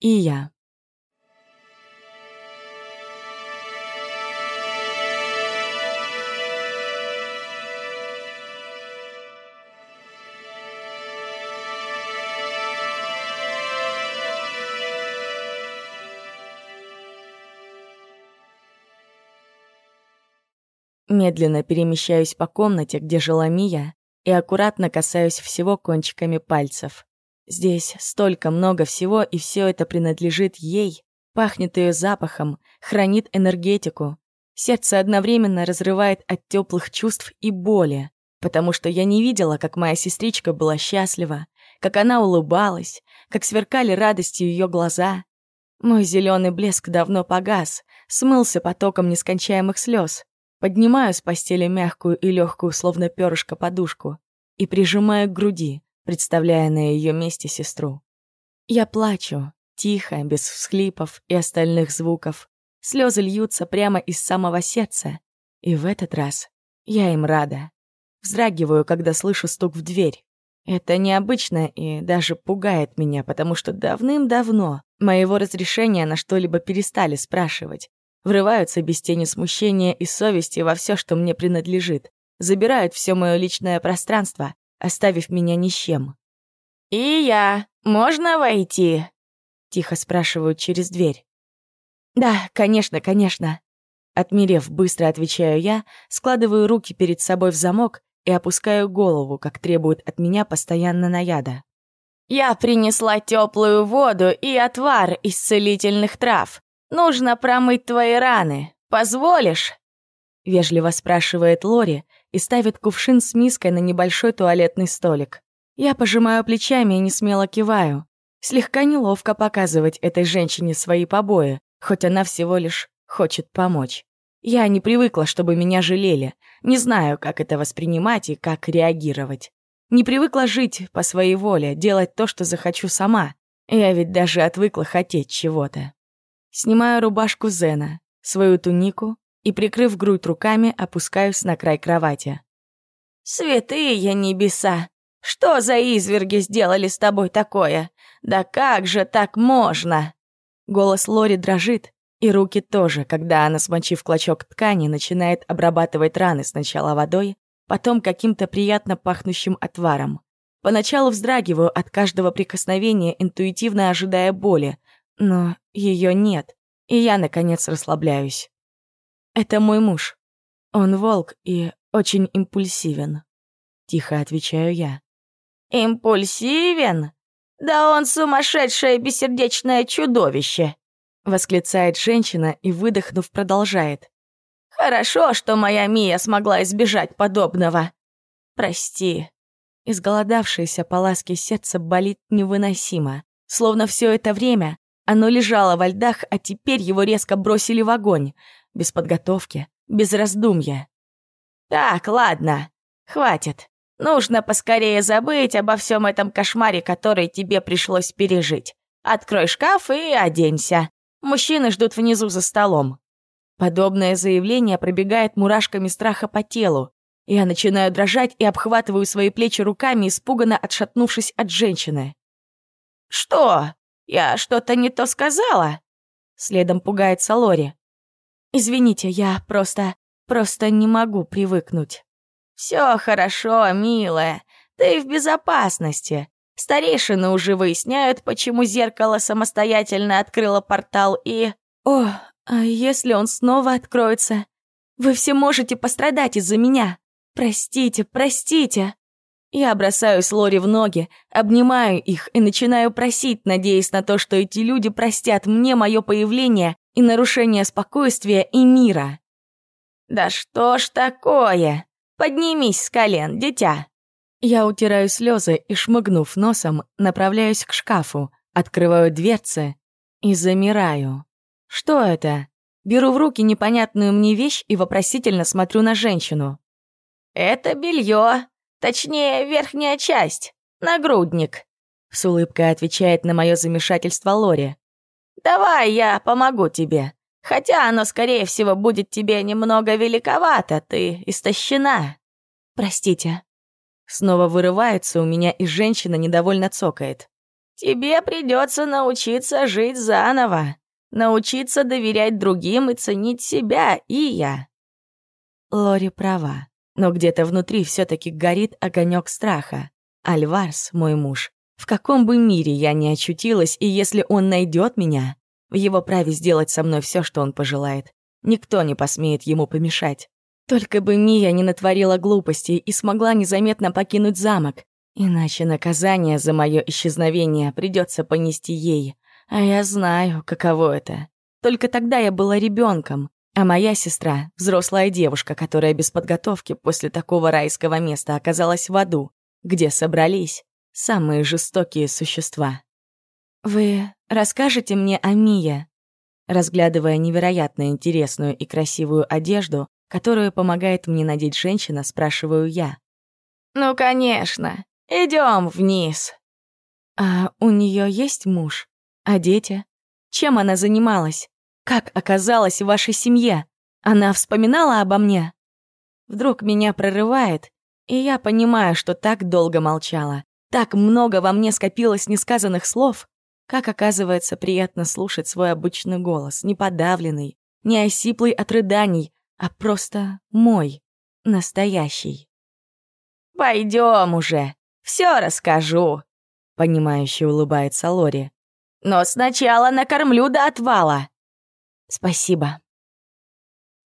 И я. Медленно перемещаюсь по комнате, где жила Мия, и аккуратно касаюсь всего кончиками пальцев. Здесь столько много всего, и все это принадлежит ей, пахнет ее запахом, хранит энергетику. Сердце одновременно разрывает от теплых чувств и боли, потому что я не видела, как моя сестричка была счастлива, как она улыбалась, как сверкали радостью ее глаза. Мой зеленый блеск давно погас, смылся потоком нескончаемых слез. Поднимаю с постели мягкую и легкую, словно перышко, подушку и прижимаю к груди, представляя на ее месте сестру. Я плачу, тихо, без всхлипов и остальных звуков. Слезы льются прямо из самого сердца, и в этот раз я им рада. Вздрагиваю, когда слышу стук в дверь. Это необычно и даже пугает меня, потому что давным-давно моего разрешения на что-либо перестали спрашивать врываются без тени смущения и совести во все, что мне принадлежит, забирают все мое личное пространство, оставив меня ни с чем. «И я. Можно войти?» — тихо спрашивают через дверь. «Да, конечно, конечно». Отмерев, быстро отвечаю я, складываю руки перед собой в замок и опускаю голову, как требует от меня постоянно наяда. «Я принесла теплую воду и отвар из целительных трав. «Нужно промыть твои раны. Позволишь?» Вежливо спрашивает Лори и ставит кувшин с миской на небольшой туалетный столик. Я пожимаю плечами и не смело киваю. Слегка неловко показывать этой женщине свои побои, хоть она всего лишь хочет помочь. Я не привыкла, чтобы меня жалели. Не знаю, как это воспринимать и как реагировать. Не привыкла жить по своей воле, делать то, что захочу сама. Я ведь даже отвыкла хотеть чего-то. Снимаю рубашку Зена, свою тунику и, прикрыв грудь руками, опускаюсь на край кровати. «Святые небеса! Что за изверги сделали с тобой такое? Да как же так можно?» Голос Лори дрожит, и руки тоже, когда она, смочив клочок ткани, начинает обрабатывать раны сначала водой, потом каким-то приятно пахнущим отваром. Поначалу вздрагиваю от каждого прикосновения, интуитивно ожидая боли, но ее нет, и я, наконец, расслабляюсь. Это мой муж. Он волк и очень импульсивен. Тихо отвечаю я. «Импульсивен? Да он сумасшедшее бессердечное чудовище!» Восклицает женщина и, выдохнув, продолжает. «Хорошо, что моя Мия смогла избежать подобного. Прости». Изголодавшееся по ласке сердце болит невыносимо, словно все это время оно лежало во льдах, а теперь его резко бросили в огонь. Без подготовки, без раздумья. «Так, ладно, хватит. Нужно поскорее забыть обо всем этом кошмаре, который тебе пришлось пережить. Открой шкаф и оденься. Мужчины ждут внизу за столом». Подобное заявление пробегает мурашками страха по телу. Я начинаю дрожать и обхватываю свои плечи руками, испуганно отшатнувшись от женщины. «Что?» «Я что-то не то сказала?» Следом пугается Лори. «Извините, я просто... просто не могу привыкнуть». «Все хорошо, милая. Ты в безопасности. Старейшины уже выясняют, почему зеркало самостоятельно открыло портал и... О, а если он снова откроется? Вы все можете пострадать из-за меня. Простите, простите. Я бросаюсь Лори в ноги, обнимаю их и начинаю просить, надеясь на то, что эти люди простят мне мое появление и нарушение спокойствия и мира. «Да что ж такое? Поднимись с колен, дитя!» Я утираю слезы и, шмыгнув носом, направляюсь к шкафу, открываю дверцы и замираю. Что это? Беру в руки непонятную мне вещь и вопросительно смотрю на женщину. «Это белье, Точнее, верхняя часть, нагрудник», — с улыбкой отвечает на мое замешательство Лори. «Давай я помогу тебе. Хотя оно, скорее всего, будет тебе немного великовато, ты истощена». «Простите». Снова вырывается у меня, и женщина недовольно цокает. Тебе придется научиться жить заново, научиться доверять другим и ценить себя и я». Лори права, но где-то внутри все таки горит огонек страха. Альварс, мой муж, в каком бы мире я ни очутилась, и если он найдет меня, в его праве сделать со мной все, что он пожелает. Никто не посмеет ему помешать. Только бы Мия не натворила глупостей и смогла незаметно покинуть замок, иначе наказание за мое исчезновение придется понести ей. А я знаю, каково это. Только тогда я была ребенком, а моя сестра — взрослая девушка, которая без подготовки после такого райского места оказалась в аду, где собрались самые жестокие существа. «Вы расскажете мне о Мие?» Разглядывая невероятно интересную и красивую одежду, которую помогает мне надеть женщина, спрашиваю я. «Ну, конечно. Идем вниз». «А у нее есть муж? А дети? Чем она занималась? Как оказалась в вашей семье? Она вспоминала обо мне?» Вдруг меня прорывает, и я понимаю, что так долго молчала. Так много во мне скопилось несказанных слов. Как оказывается, приятно слушать свой обычный голос, не подавленный, не осиплый от рыданий, а просто мой, настоящий. «Пойдем уже, все расскажу», — понимающе улыбается Лори. «Но сначала накормлю до отвала». «Спасибо»,